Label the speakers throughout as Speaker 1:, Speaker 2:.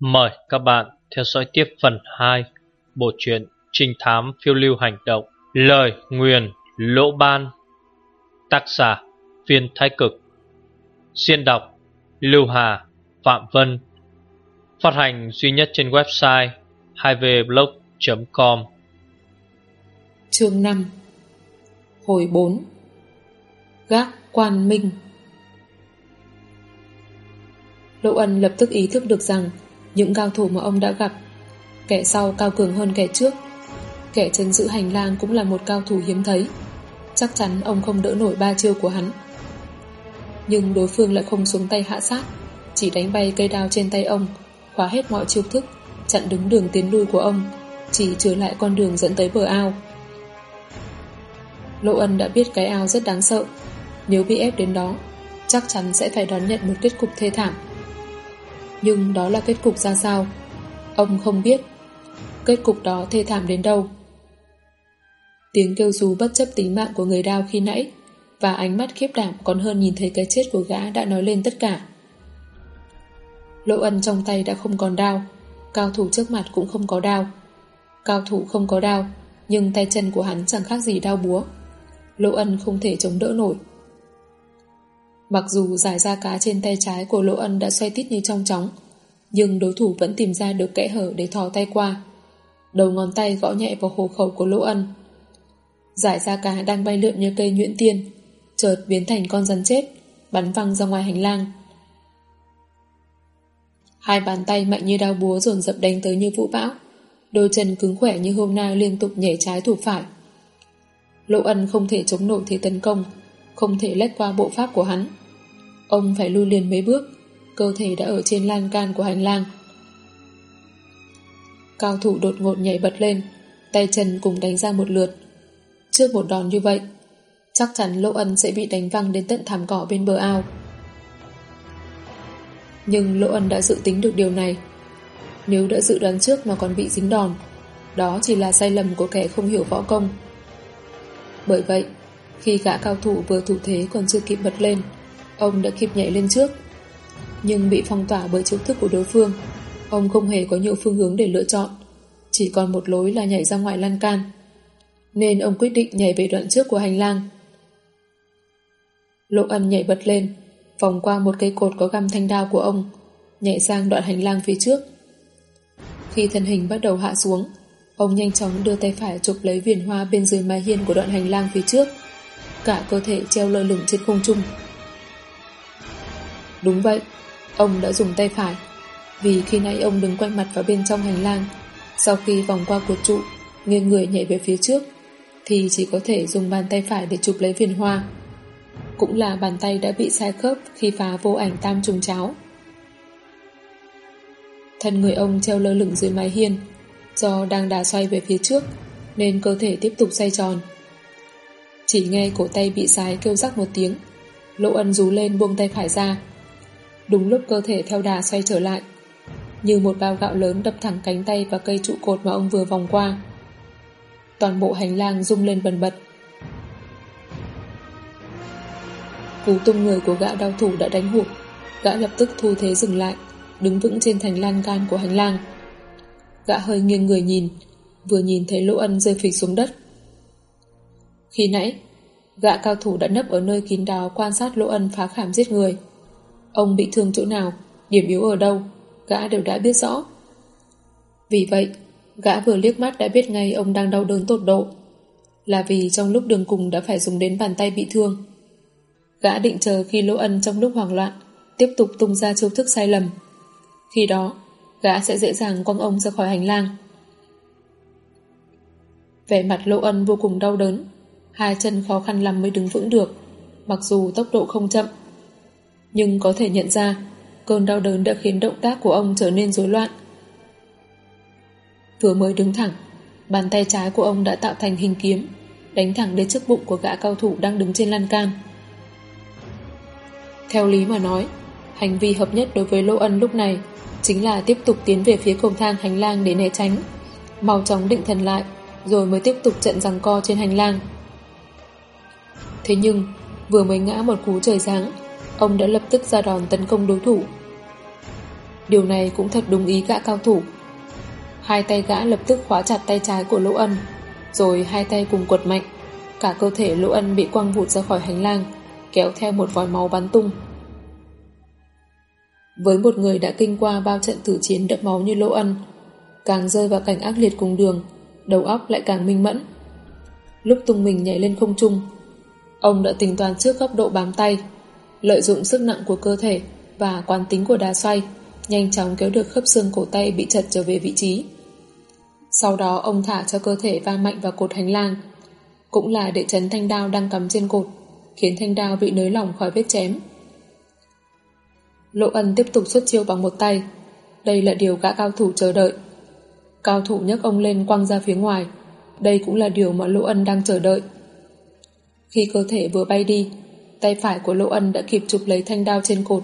Speaker 1: Mời các bạn theo dõi tiếp phần 2 bộ truyện Trinh thám phiêu lưu hành động, Lời nguyền lỗ ban, Tác giả Viên Thái Cực. Xuyên đọc Lưu Hà, Phạm Vân. Phát hành duy nhất trên website 2vblog.com
Speaker 2: Chương 5 Hồi 4 Gác quan minh. Lộ ân lập tức ý thức được rằng những cao thủ mà ông đã gặp, kẻ sau cao cường hơn kẻ trước, kẻ chân giữ hành lang cũng là một cao thủ hiếm thấy. Chắc chắn ông không đỡ nổi ba chiêu của hắn. Nhưng đối phương lại không xuống tay hạ sát, chỉ đánh bay cây đao trên tay ông, khóa hết mọi chiêu thức, chặn đứng đường tiến lui của ông, chỉ trở lại con đường dẫn tới bờ ao. Lộ Ân đã biết cái ao rất đáng sợ. Nếu bị ép đến đó, Chắc chắn sẽ phải đón nhận một kết cục thê thảm. Nhưng đó là kết cục ra sao? Ông không biết. Kết cục đó thê thảm đến đâu? Tiếng kêu rú bất chấp tính mạng của người đao khi nãy Và ánh mắt khiếp đảm còn hơn nhìn thấy cái chết của gã đã nói lên tất cả. Lộ ân trong tay đã không còn đao Cao thủ trước mặt cũng không có đao Cao thủ không có đao Nhưng tay chân của hắn chẳng khác gì đao búa. Lộ ân không thể chống đỡ nổi. Mặc dù giải ra cá trên tay trái của Lộ ân đã xoay tít như trong chóng, Nhưng đối thủ vẫn tìm ra được kẽ hở để thò tay qua. Đầu ngón tay gõ nhẹ vào hồ khẩu của Lộ ân. Giải ra cá đang bay lượn như cây nhuyễn tiên, Chợt biến thành con rắn chết, Bắn văng ra ngoài hành lang. Hai bàn tay mạnh như đao búa dồn dập đánh tới như vũ bão, Đôi chân cứng khỏe như hôm nay liên tục nhảy trái thủ phải. Lộ ân không thể chống nổi thế tấn công không thể lách qua bộ pháp của hắn. Ông phải lui liền mấy bước, Cơ thể đã ở trên lan can của hành lang. Cao thủ đột ngột nhảy bật lên, Tay chân cùng đánh ra một lượt. Trước một đòn như vậy, Chắc chắn lỗ Ân sẽ bị đánh văng đến tận thảm cỏ bên bờ ao. Nhưng lỗ Ân đã dự tính được điều này. Nếu đã dự đoán trước mà còn bị dính đòn, Đó chỉ là sai lầm của kẻ không hiểu võ công. Bởi vậy khi gã cao thủ vừa thủ thế còn chưa kịp bật lên, Ông đã kịp nhảy lên trước, Nhưng bị phong tỏa bởi chiếu thức của đối phương. Ông không hề có nhiều phương hướng để lựa chọn, Chỉ còn một lối là nhảy ra ngoài lan can, Nên ông quyết định nhảy về đoạn trước của hành lang. Lộ ân nhảy bật lên, Vòng qua một cây cột có găm thanh đao của ông, Nhảy sang đoạn hành lang phía trước. Khi thân hình bắt đầu hạ xuống, Ông nhanh chóng đưa tay phải chụp lấy viền hoa bên dưới mái hiên của đoạn hành lang phía trước. Cả cơ thể treo lơ lửng trên không trung. Đúng vậy, Ông đã dùng tay phải, Vì khi nãy ông đứng quay mặt vào bên trong hành lang, Sau khi vòng qua cột trụ, Nghiêng người nhảy về phía trước, Thì chỉ có thể dùng bàn tay phải để chụp lấy viền hoa. Cũng là bàn tay đã bị sai khớp Khi phá vô ảnh tam trùng cháo. Thân người ông treo lơ lửng dưới mái hiên, Do đang đà xoay về phía trước, Nên cơ thể tiếp tục xoay tròn. Chỉ nghe cổ tay bị sái kêu rắc một tiếng, Lỗ ân rú lên buông tay phải ra. Đúng lúc cơ thể theo đà xoay trở lại, Như một bao gạo lớn đập thẳng cánh tay và cây trụ cột mà ông vừa vòng qua. Toàn bộ hành lang rung lên bần bật. Cú tung người của gã đau thủ đã đánh hụt, Gã lập tức thu thế dừng lại, Đứng vững trên thành lan can của hành lang. Gã hơi nghiêng người nhìn, Vừa nhìn thấy lỗ ân rơi phịch xuống đất. Khi nãy Gã cao thủ đã nấp ở nơi kín đáo Quan sát lỗ ân phá khảm giết người. Ông bị thương chỗ nào, Điểm yếu ở đâu, Gã đều đã biết rõ. Vì vậy, Gã vừa liếc mắt đã biết ngay ông đang đau đớn tột độ, Là vì trong lúc đường cùng đã phải dùng đến bàn tay bị thương. Gã định chờ khi lỗ ân trong lúc hoảng loạn Tiếp tục tung ra chiêu thức sai lầm. Khi đó, Gã sẽ dễ dàng quăng ông ra khỏi hành lang. Vẻ mặt lỗ ân vô cùng đau đớn. Hai chân khó khăn lắm mới đứng vững được, Mặc dù tốc độ không chậm. Nhưng có thể nhận ra, Cơn đau đớn đã khiến động tác của ông trở nên rối loạn. Vừa mới đứng thẳng, Bàn tay trái của ông đã tạo thành hình kiếm, Đánh thẳng đến trước bụng của gã cao thủ Đang đứng trên lan can. Theo lý mà nói, Hành vi hợp nhất đối với Lô Ân lúc này Chính là tiếp tục tiến về phía cầu thang hành lang để né tránh, Mau chóng định thần lại, Rồi mới tiếp tục trận giằng co trên hành lang. Thế nhưng Vừa mới ngã một cú trời giáng Ông đã lập tức ra đòn tấn công đối thủ Điều này cũng thật đúng ý gã cao thủ. Hai tay gã lập tức khóa chặt tay trái của Lỗ Ân, rồi hai tay cùng quật mạnh. Cả cơ thể Lỗ Ân bị quăng vụt ra khỏi hành lang, kéo theo một vòi máu bắn tung. Với một người đã kinh qua bao trận tử chiến đẫm máu như Lỗ Ân, càng rơi vào cảnh ác liệt cùng đường, đầu óc lại càng minh mẫn. Lúc tung mình nhảy lên không trung, ông đã tính toán trước góc độ bám tay, lợi dụng sức nặng của cơ thể và quán tính của đá xoay, nhanh chóng kéo được khớp xương cổ tay bị chật trở về vị trí. Sau đó ông thả cho cơ thể va mạnh vào cột hành lang, cũng là để chấn thanh đao đang cắm trên cột, khiến thanh đao bị nới lỏng khỏi vết chém. Lộ ân tiếp tục xuất chiêu bằng một tay, đây là điều gã cao thủ chờ đợi. Cao thủ nhấc ông lên quăng ra phía ngoài, đây cũng là điều mà Lộ ân đang chờ đợi. Khi cơ thể vừa bay đi, tay phải của Lộ ân đã kịp chụp lấy thanh đao trên cột,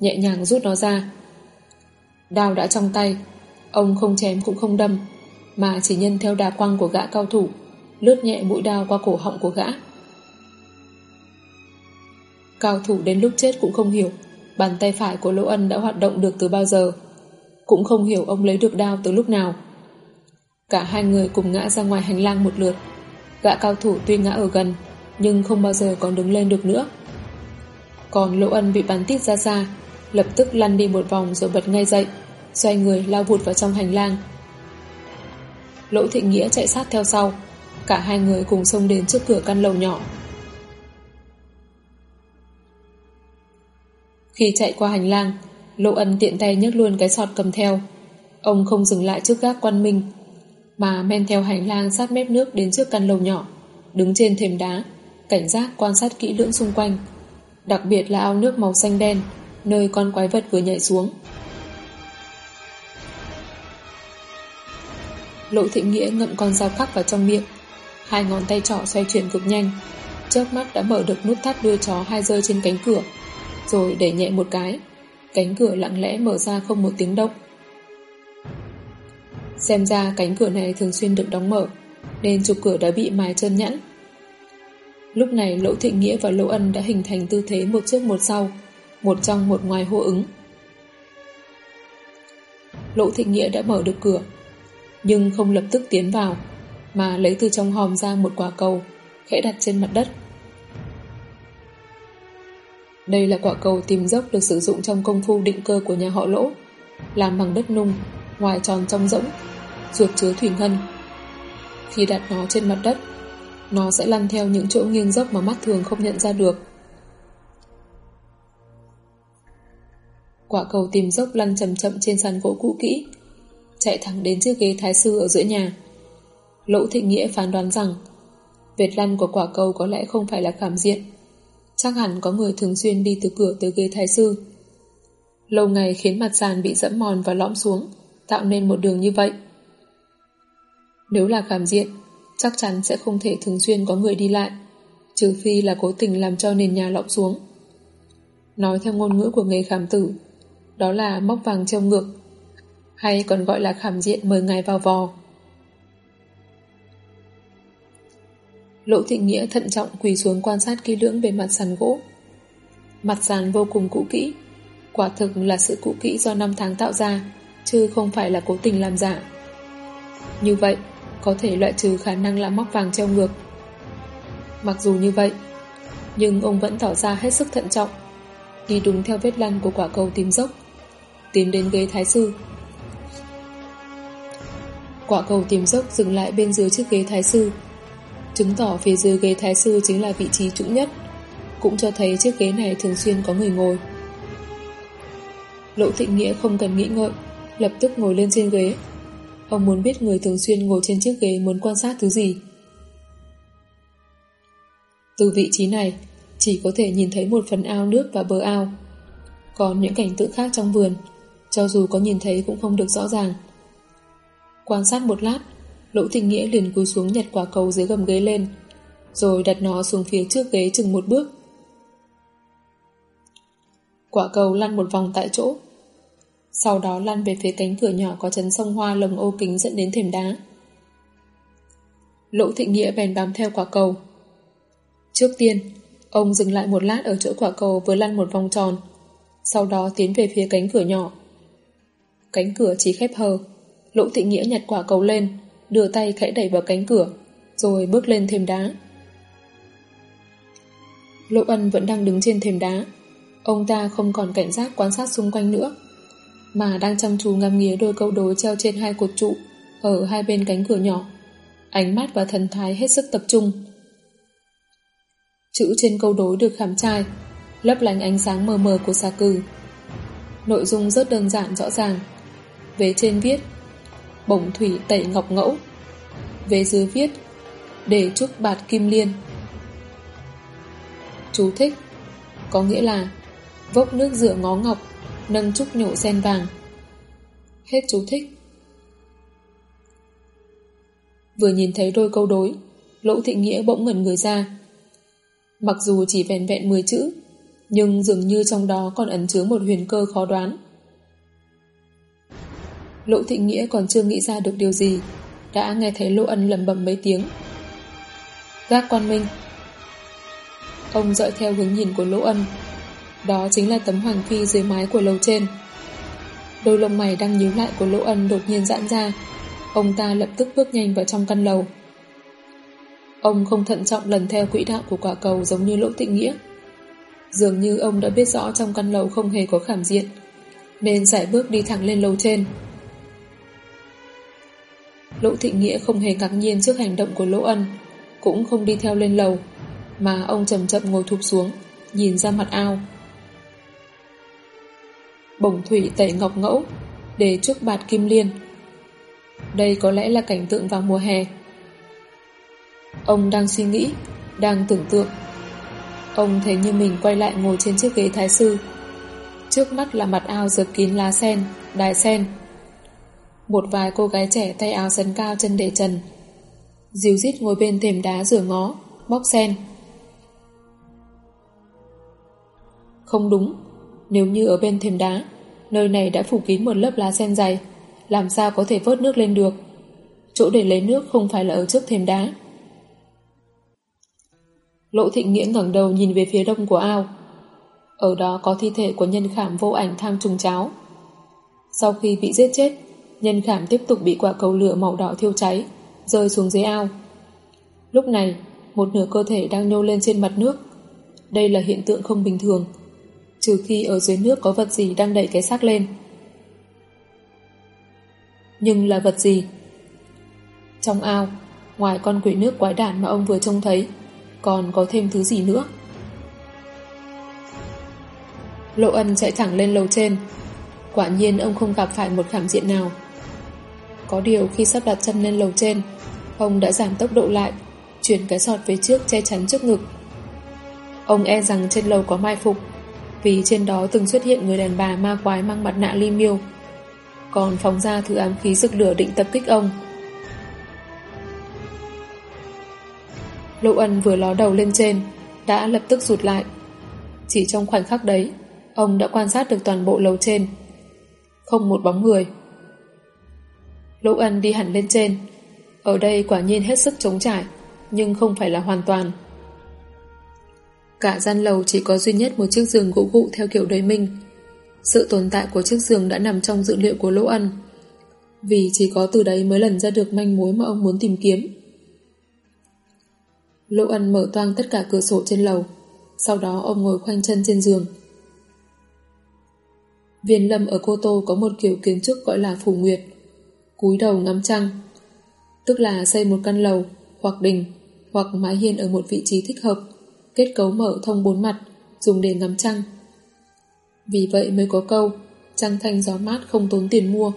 Speaker 2: nhẹ nhàng rút nó ra. Đao đã trong tay, ông không chém cũng không đâm, mà chỉ nhân theo đà quăng của gã cao thủ, lướt nhẹ mũi đao qua cổ họng của gã. Cao thủ đến lúc chết cũng không hiểu bàn tay phải của Lỗ Ân đã hoạt động được từ bao giờ. Cũng không hiểu ông lấy được đao từ lúc nào. Cả hai người cùng ngã ra ngoài hành lang một lượt. Gã cao thủ tuy ngã ở gần, nhưng không bao giờ còn đứng lên được nữa. Còn Lỗ Ân bị bắn tít ra xa, lập tức lăn đi một vòng rồi bật ngay dậy, xoay người lao vụt vào trong hành lang. Lỗ Thị Nghĩa chạy sát theo sau, cả hai người cùng xông đến trước cửa căn lầu nhỏ. Khi chạy qua hành lang, Lộ Ân tiện tay nhấc luôn cái sọt cầm theo. Ông không dừng lại trước gác quan minh, mà men theo hành lang sát mép nước đến trước căn lầu nhỏ, đứng trên thềm đá, cảnh giác quan sát kỹ lưỡng xung quanh, đặc biệt là ao nước màu xanh đen, nơi con quái vật vừa nhảy xuống. Lộ thị nghĩa ngậm con dao khắc vào trong miệng, hai ngón tay trỏ xoay chuyển cực nhanh, chớp mắt đã mở được nút thắt đuôi chó hai rơi trên cánh cửa, rồi đẩy nhẹ một cái. Cánh cửa lặng lẽ mở ra không một tiếng động. Xem ra cánh cửa này thường xuyên được đóng mở, nên trục cửa đã bị mài trơn nhẵn. Lúc này Lỗ Thịnh Nghĩa và Lỗ Ân đã hình thành tư thế một trước một sau, một trong một ngoài hô ứng. Lỗ Thịnh Nghĩa đã mở được cửa, nhưng không lập tức tiến vào, mà lấy từ trong hòm ra một quả cầu, khẽ đặt trên mặt đất. Đây là quả cầu tìm dốc được sử dụng trong công phu định cơ của nhà họ lỗ, làm bằng đất nung, ngoài tròn trong rỗng, ruột chứa thủy ngân. Khi đặt nó trên mặt đất, nó sẽ lăn theo những chỗ nghiêng dốc mà mắt thường không nhận ra được. Quả cầu tìm dốc lăn chậm chậm trên sàn gỗ cũ kỹ, chạy thẳng đến chiếc ghế thái sư ở giữa nhà. Lỗ Thị Nghĩa phán đoán rằng vệt lăn của quả cầu có lẽ không phải là khảm diện, Chắc hẳn có người thường xuyên đi từ cửa tới ghế thái sư. Lâu ngày khiến mặt sàn bị dẫm mòn và lõm xuống, tạo nên một đường như vậy. Nếu là khảm diện, chắc chắn sẽ không thể thường xuyên có người đi lại, trừ phi là cố tình làm cho nền nhà lõm xuống. Nói theo ngôn ngữ của nghề khảm tử, đó là móc vàng treo ngược, hay còn gọi là khảm diện mời ngài vào vò. Lỗ Thị Nghĩa thận trọng quỳ xuống quan sát kỹ lưỡng bề mặt sàn gỗ. Mặt sàn vô cùng cũ kỹ, quả thực là sự cũ kỹ do năm tháng tạo ra, chứ không phải là cố tình làm giả. Như vậy, có thể loại trừ khả năng là móc vàng treo ngược. Mặc dù như vậy, nhưng ông vẫn tỏ ra hết sức thận trọng, đi đúng theo vết lăn của quả cầu tím dốc, tiến đến ghế thái sư. Quả cầu tím dốc dừng lại bên dưới chiếc ghế thái sư, chứng tỏ phía dưới ghế thái sư chính là vị trí trũng nhất, cũng cho thấy chiếc ghế này thường xuyên có người ngồi. Lỗ Thịnh Nghĩa không cần nghĩ ngợi, lập tức ngồi lên trên ghế. Ông muốn biết người thường xuyên ngồi trên chiếc ghế muốn quan sát thứ gì. Từ vị trí này, chỉ có thể nhìn thấy một phần ao nước và bờ ao. Còn những cảnh tượng khác trong vườn, cho dù có nhìn thấy cũng không được rõ ràng. Quan sát một lát, Lỗ Thịnh Nghĩa liền cúi xuống nhặt quả cầu dưới gầm ghế lên, rồi đặt nó xuống phía trước ghế chừng một bước. Quả cầu lăn một vòng tại chỗ, sau đó lăn về phía cánh cửa nhỏ có chấn sông hoa lồng ô kính dẫn đến thềm đá. Lỗ Thịnh Nghĩa bèn bám theo quả cầu. Trước tiên, ông dừng lại một lát ở chỗ quả cầu vừa lăn một vòng tròn, sau đó tiến về phía cánh cửa nhỏ. Cánh cửa chỉ khép hờ. Lỗ thị nghĩa nhặt quả cầu lên, đưa tay khẽ đẩy vào cánh cửa, rồi bước lên thềm đá. Lỗ ân vẫn đang đứng trên thềm đá. Ông ta không còn cảnh giác quan sát xung quanh nữa, mà đang chăm chú ngắm nghía đôi câu đối treo trên hai cột trụ ở hai bên cánh cửa nhỏ. Ánh mắt và thần thái hết sức tập trung. Chữ trên câu đối được khảm trai, lấp lánh ánh sáng mờ mờ của xà cừ. Nội dung rất đơn giản rõ ràng. Về trên viết Bổng thủy tẩy ngọc ngẫu Về dưới viết Để trúc bạt kim liên Chú thích Có nghĩa là Vốc nước rửa ngó ngọc Nâng trúc nhộ sen vàng. Hết chú thích. Vừa nhìn thấy đôi câu đối, Lỗ thị nghĩa bỗng ngẩn người ra. Mặc dù chỉ vẹn vẹn 10 chữ, Nhưng dường như trong đó còn ẩn chứa một huyền cơ khó đoán. Lỗ thị nghĩa còn chưa nghĩ ra được điều gì, Đã nghe thấy Lỗ ân lầm bầm mấy tiếng. Gác quan minh. Ông dõi theo hướng nhìn của Lỗ ân. Đó chính là tấm hoàng phi dưới mái của lầu trên. Đôi lông mày đang nhíu lại của Lỗ ân đột nhiên giãn ra. Ông ta lập tức bước nhanh vào trong căn lầu. Ông không thận trọng lần theo quỹ đạo của quả cầu giống như Lỗ Tịnh Nghĩa. Dường như ông đã biết rõ trong căn lầu không hề có khảm diện, Nên giải bước đi thẳng lên lầu trên. Lỗ Thị Nghĩa không hề ngạc nhiên trước hành động của Lỗ Ân, Cũng không đi theo lên lầu, Mà ông chậm chậm ngồi thụp xuống, Nhìn ra mặt ao bồng thủy tẩy ngọc ngẫu Để trước bạt kim liên. Đây có lẽ là cảnh tượng vào mùa hè. Ông đang suy nghĩ Đang tưởng tượng. Ông thấy như mình quay lại ngồi trên chiếc ghế thái sư. Trước mắt là mặt ao dợp kín lá sen Đài sen. Một vài cô gái trẻ tay áo sấn cao chân để trần. Diều dít ngồi bên thềm đá rửa ngó, bóc sen. Không đúng, nếu như ở bên thềm đá, nơi này đã phủ kín một lớp lá sen dày, làm sao có thể vớt nước lên được. Chỗ để lấy nước không phải là ở trước thềm đá. Lỗ Thịnh Nghĩa ngẩng đầu nhìn về phía đông của ao. Ở đó có thi thể của nhân khảm vô ảnh tham trùng cháo. Sau khi bị giết chết, Nhân khảm tiếp tục bị quả cầu lửa màu đỏ thiêu cháy, rơi xuống dưới ao. Lúc này, một nửa cơ thể đang nhô lên trên mặt nước. Đây là hiện tượng không bình thường, trừ khi ở dưới nước có vật gì đang đẩy cái xác lên. Nhưng là vật gì? Trong ao, ngoài con quỷ nước quái đản mà ông vừa trông thấy, còn có thêm thứ gì nữa? Lộ ân chạy thẳng lên lầu trên. Quả nhiên ông không gặp phải một khảm diện nào. Có điều khi sắp đặt chân lên lầu trên Ông đã giảm tốc độ lại Chuyển cái sọt về trước che chắn trước ngực Ông e rằng trên lầu có mai phục vì trên đó từng xuất hiện người đàn bà ma quái mang mặt nạ ly miêu Còn phóng ra thứ ám khí rực lửa định tập kích ông. Lộ ân vừa ló đầu lên trên Đã lập tức rụt lại. Chỉ trong khoảnh khắc đấy Ông đã quan sát được toàn bộ lầu trên. Không một bóng người. Lỗ Ân đi hẳn lên trên. Ở đây quả nhiên hết sức chống trải, nhưng không phải là hoàn toàn. Cả gian lầu chỉ có duy nhất một chiếc giường gỗ gụ theo kiểu đời minh. Sự tồn tại của chiếc giường đã nằm trong dự liệu của Lỗ Ân, vì chỉ có từ đấy mới lần ra được manh mối mà ông muốn tìm kiếm. Lỗ Ân mở toang tất cả cửa sổ trên lầu, sau đó ông ngồi khoanh chân trên giường. Viên lâm ở Cô Tô có một kiểu kiến trúc gọi là phủ nguyệt cúi đầu ngắm trăng. Tức là xây một căn lầu, hoặc đình, hoặc mái hiên ở một vị trí thích hợp, kết cấu mở thông bốn mặt, dùng để ngắm trăng. Vì vậy mới có câu, trăng thanh gió mát không tốn tiền mua.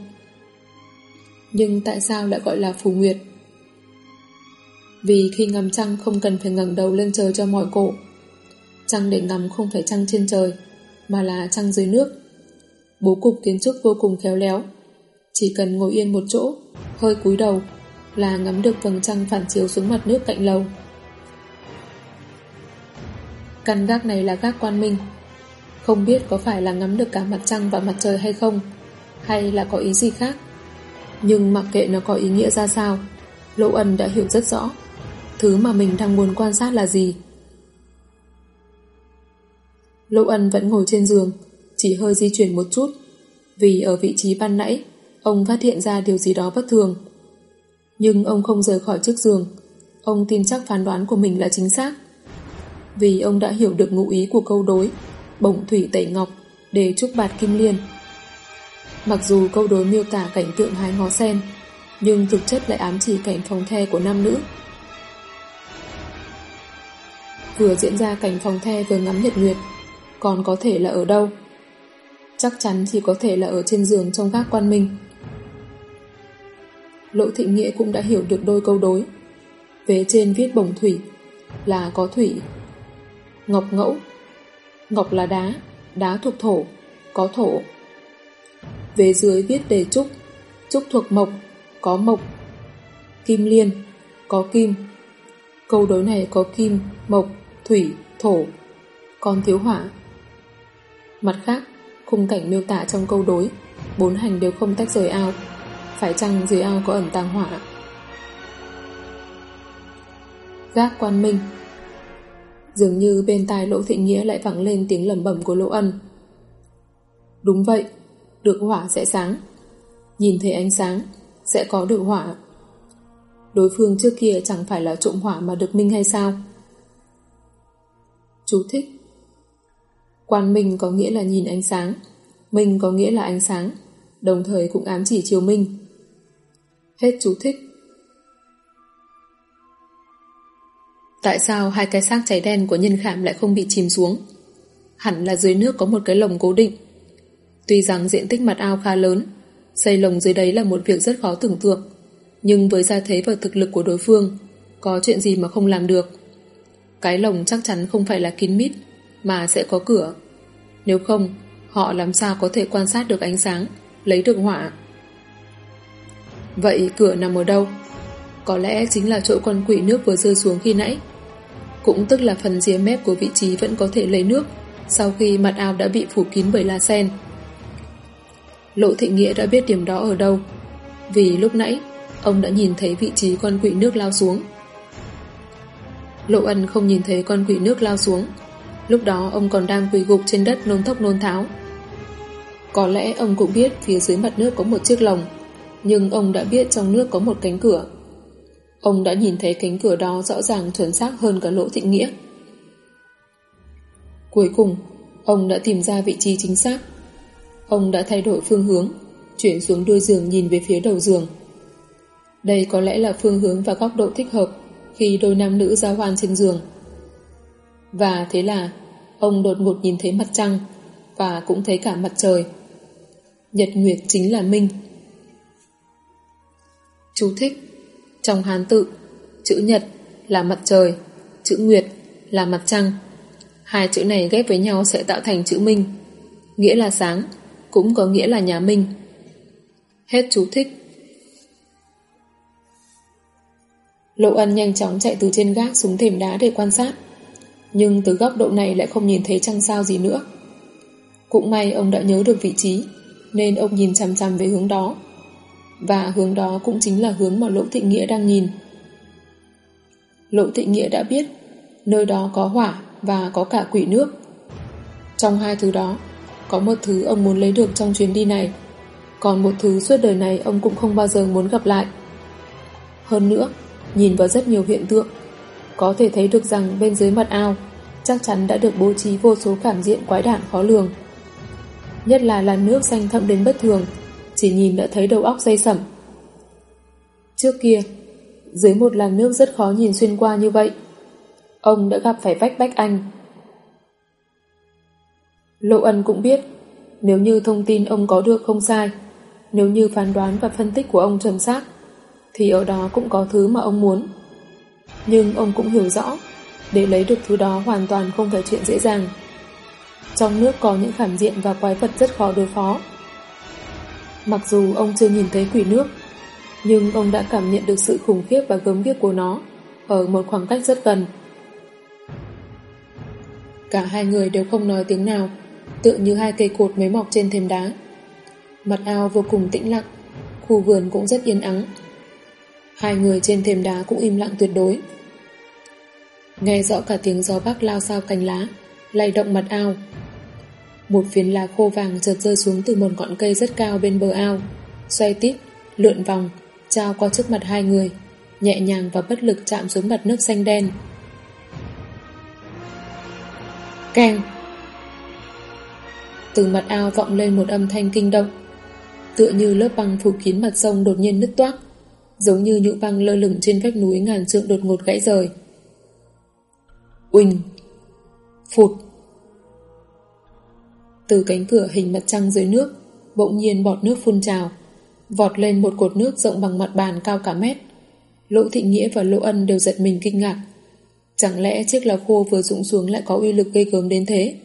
Speaker 2: Nhưng tại sao lại gọi là phù nguyệt? Vì khi ngắm trăng không cần phải ngẩng đầu lên trời cho mỏi cổ. Trăng để ngắm không phải trăng trên trời, mà là trăng dưới nước. Bố cục kiến trúc vô cùng khéo léo, chỉ cần ngồi yên một chỗ, hơi cúi đầu là ngắm được vầng trăng phản chiếu xuống mặt nước cạnh lầu. Căn gác này là gác quan minh. Không biết có phải là ngắm được cả mặt trăng và mặt trời hay không, hay là có ý gì khác. Nhưng mặc kệ nó có ý nghĩa ra sao, Lỗ Ân đã hiểu rất rõ thứ mà mình đang muốn quan sát là gì. Lỗ Ân vẫn ngồi trên giường, chỉ hơi di chuyển một chút Vì ở vị trí ban nãy, ông phát hiện ra điều gì đó bất thường. Nhưng ông không rời khỏi chiếc giường. Ông tin chắc phán đoán của mình là chính xác. Vì ông đã hiểu được ngụ ý của câu đối bổng thủy tẩy ngọc để chúc bạt kim liên. Mặc dù câu đối miêu tả cảnh tượng hái ngó sen, nhưng thực chất lại ám chỉ cảnh phòng the của nam nữ. Vừa diễn ra cảnh phòng the vừa ngắm nhật nguyệt, còn có thể là ở đâu? Chắc chắn chỉ có thể là ở trên giường trong gác quan minh. lỗ thị nghĩa cũng đã hiểu được đôi câu đối. Vế trên viết bổng thủy là có thủy. Ngọc ngẫu Ngọc là đá, đá thuộc thổ, có thổ. Vế dưới viết đề trúc, trúc thuộc mộc, có mộc. Kim liên, có kim. Câu đối này có kim, mộc, thủy, thổ, còn thiếu hỏa. Mặt khác, khung cảnh miêu tả trong câu đối, bốn hành đều không tách rời ao. Phải chăng dưới ao có ẩn tàng hỏa? Gác quan minh Dường như bên tai Lỗ Thị Nghĩa lại vẳng lên tiếng lầm bẩm của Lỗ Ân. Đúng vậy, được hỏa sẽ sáng. Nhìn thấy ánh sáng, sẽ có được hỏa. Đối phương trước kia chẳng phải là trộm hỏa mà được minh hay sao? Chú thích Quan minh có nghĩa là nhìn ánh sáng, minh có nghĩa là ánh sáng, đồng thời cũng ám chỉ chiều minh. Hết chú thích. Tại sao hai cái xác cháy đen của nhân khảm lại không bị chìm xuống? Hẳn là dưới nước có một cái lồng cố định. Tuy rằng diện tích mặt ao khá lớn, xây lồng dưới đấy là một việc rất khó tưởng tượng, nhưng với gia thế và thực lực của đối phương, có chuyện gì mà không làm được. Cái lồng chắc chắn không phải là kín mít, mà sẽ có cửa. Nếu không, họ làm sao có thể quan sát được ánh sáng, lấy được hỏa. Vậy cửa nằm ở đâu? Có lẽ chính là chỗ con quỷ nước vừa rơi xuống khi nãy cũng tức là phần rìa mép của vị trí vẫn có thể lấy nước sau khi mặt ao đã bị phủ kín bởi lá sen. Lộ thịnh Nghĩa đã biết điểm đó ở đâu, vì lúc nãy ông đã nhìn thấy vị trí con quỷ nước lao xuống. Lộ Ân không nhìn thấy con quỷ nước lao xuống lúc đó ông còn đang quỳ gục trên đất nôn thốc nôn tháo. Có lẽ ông cũng biết phía dưới mặt nước có một chiếc lồng, nhưng ông đã biết trong nước có một cánh cửa. Ông đã nhìn thấy cánh cửa đó rõ ràng chuẩn xác hơn cả lỗ thịnh nghĩa. Cuối cùng, ông đã tìm ra vị trí chính xác. Ông đã thay đổi phương hướng, chuyển xuống đuôi giường nhìn về phía đầu giường. Đây có lẽ là phương hướng và góc độ thích hợp khi đôi nam nữ giao hoan trên giường. Và thế là ông đột ngột nhìn thấy mặt trăng và cũng thấy cả mặt trời. Nhật Nguyệt chính là Minh. Chú thích trong Hán tự, chữ Nhật là mặt trời, chữ Nguyệt là mặt trăng. Hai chữ này ghép với nhau sẽ tạo thành chữ Minh, nghĩa là sáng, cũng có nghĩa là nhà Minh. Hết chú thích. Lộ Ân nhanh chóng chạy từ trên gác xuống thềm đá để quan sát, nhưng từ góc độ này lại không nhìn thấy trăng sao gì nữa. Cũng may ông đã nhớ được vị trí, nên ông nhìn chằm chằm về hướng đó. Và hướng đó cũng chính là hướng mà Lỗ Thị Nghĩa đang nhìn. Lỗ Thị Nghĩa đã biết nơi đó có hỏa và có cả quỷ nước. Trong hai thứ đó, có một thứ ông muốn lấy được trong chuyến đi này, còn một thứ suốt đời này ông cũng không bao giờ muốn gặp lại. Hơn nữa, nhìn vào rất nhiều hiện tượng, có thể thấy được rằng bên dưới mặt ao chắc chắn đã được bố trí vô số cảm diện quái đản khó lường. Nhất là làn nước xanh thậm đến bất thường, chỉ nhìn đã thấy đầu óc dây sẩm. Trước kia, dưới một làn nước rất khó nhìn xuyên qua như vậy, ông đã gặp phải vách bách anh. Lộ ân cũng biết, nếu như thông tin ông có được không sai, nếu như phán đoán và phân tích của ông chuẩn xác, thì ở đó cũng có thứ mà ông muốn. Nhưng ông cũng hiểu rõ, để lấy được thứ đó hoàn toàn không phải chuyện dễ dàng. Trong nước có những khảm diện và quái vật rất khó đối phó. Mặc dù ông chưa nhìn thấy quỷ nước, nhưng ông đã cảm nhận được sự khủng khiếp và gớm ghiếc của nó ở một khoảng cách rất gần. Cả hai người đều không nói tiếng nào, tự như hai cây cột mới mọc trên thềm đá. Mặt ao vô cùng tĩnh lặng, khu vườn cũng rất yên ắng. Hai người trên thềm đá cũng im lặng tuyệt đối. Nghe rõ cả tiếng gió bắc lao sao cành lá, lay động mặt ao. Một phiến lá khô vàng chợt rơi xuống từ một ngọn cây rất cao bên bờ ao, xoay tít, lượn vòng, trao qua trước mặt hai người, nhẹ nhàng và bất lực chạm xuống mặt nước xanh đen. Keng! Từ mặt ao vọng lên một âm thanh kinh động, tựa như lớp băng phủ kín mặt sông đột nhiên nứt toác, giống như nhũ băng lơ lửng trên vách núi ngàn trượng đột ngột gãy rời. Uỳnh! Phụt! Từ cánh cửa hình mặt trăng dưới nước, bỗng nhiên bọt nước phun trào, vọt lên một cột nước rộng bằng mặt bàn cao cả mét. Lỗ Thị Nghĩa và Lỗ Ân đều giật mình kinh ngạc. Chẳng lẽ chiếc lá khô vừa rụng xuống lại có uy lực gây gớm đến thế?